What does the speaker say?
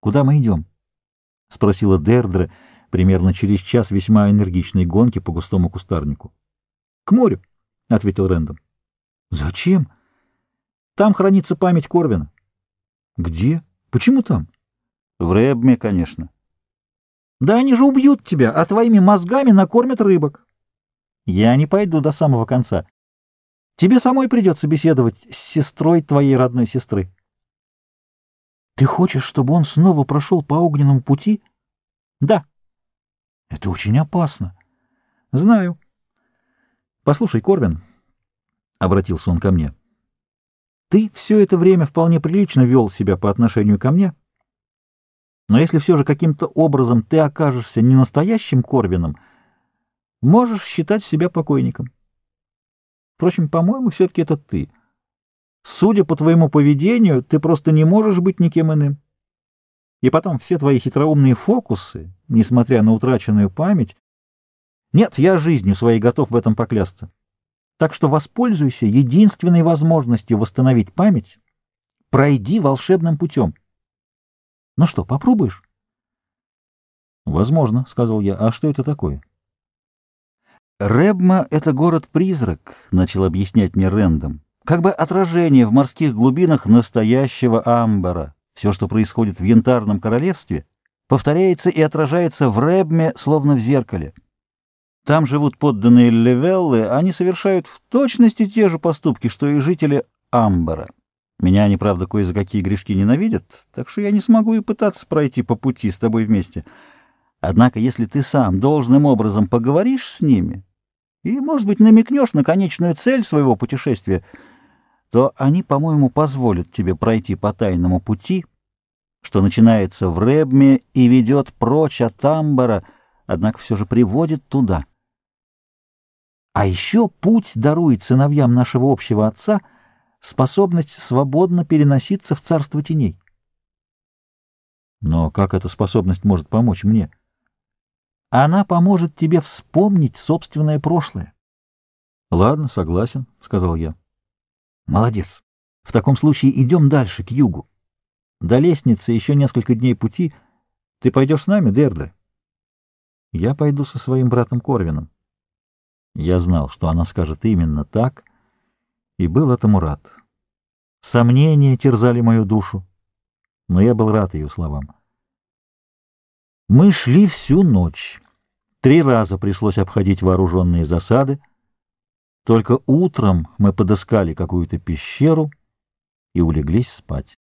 Куда мы идем? — спросила Дердре примерно через час весьма энергичной гонки по густому кустарнику. — К морю, — ответил Рэндом. — Зачем? Там хранится память Корвина. — Где? Почему там? — В Рэбме, конечно. — Да они же убьют тебя, а твоими мозгами накормят рыбок. — Я не пойду до самого конца. Тебе самой придется беседовать с сестрой твоей родной сестры. Ты хочешь, чтобы он снова прошел по огненному пути? Да. Это очень опасно. Знаю. Послушай, Корвин, — обратился он ко мне, — ты все это время вполне прилично вел себя по отношению ко мне, но если все же каким-то образом ты окажешься не настоящим Корвином, можешь считать себя покойником. Впрочем, по-моему, все-таки это ты. Судя по твоему поведению, ты просто не можешь быть никем иным. И потом все твои хитроумные фокусы, несмотря на утраченную память... Нет, я жизнью своей готов в этом поклясться. Так что воспользуйся единственной возможностью восстановить память. Пройди волшебным путем. Ну что, попробуешь? Возможно, — сказал я. А что это такое? Ребма — это город-призрак, — начал объяснять мне Рэндом как бы отражение в морских глубинах настоящего амбара. Все, что происходит в Янтарном королевстве, повторяется и отражается в Ребме, словно в зеркале. Там живут подданные Левеллы, они совершают в точности те же поступки, что и жители Амбара. Меня они, правда, кое за какие грешки ненавидят, так что я не смогу и пытаться пройти по пути с тобой вместе. Однако, если ты сам должным образом поговоришь с ними и, может быть, намекнешь на конечную цель своего путешествия — то они, по-моему, позволят тебе пройти по тайному пути, что начинается в Ребме и ведет прочь от Амбара, однако все же приводит туда. А еще путь дарует сыновьям нашего общего отца способность свободно переноситься в царство теней. Но как эта способность может помочь мне? Она поможет тебе вспомнить собственное прошлое. — Ладно, согласен, — сказал я. Молодец. В таком случае идем дальше, к югу. До лестницы еще несколько дней пути. Ты пойдешь с нами, Дерда? Я пойду со своим братом Корвином. Я знал, что она скажет именно так, и был этому рад. Сомнения терзали мою душу, но я был рад ее словам. Мы шли всю ночь. Три раза пришлось обходить вооруженные засады, только утром мы подыскали какую-то пещеру и улеглись спать.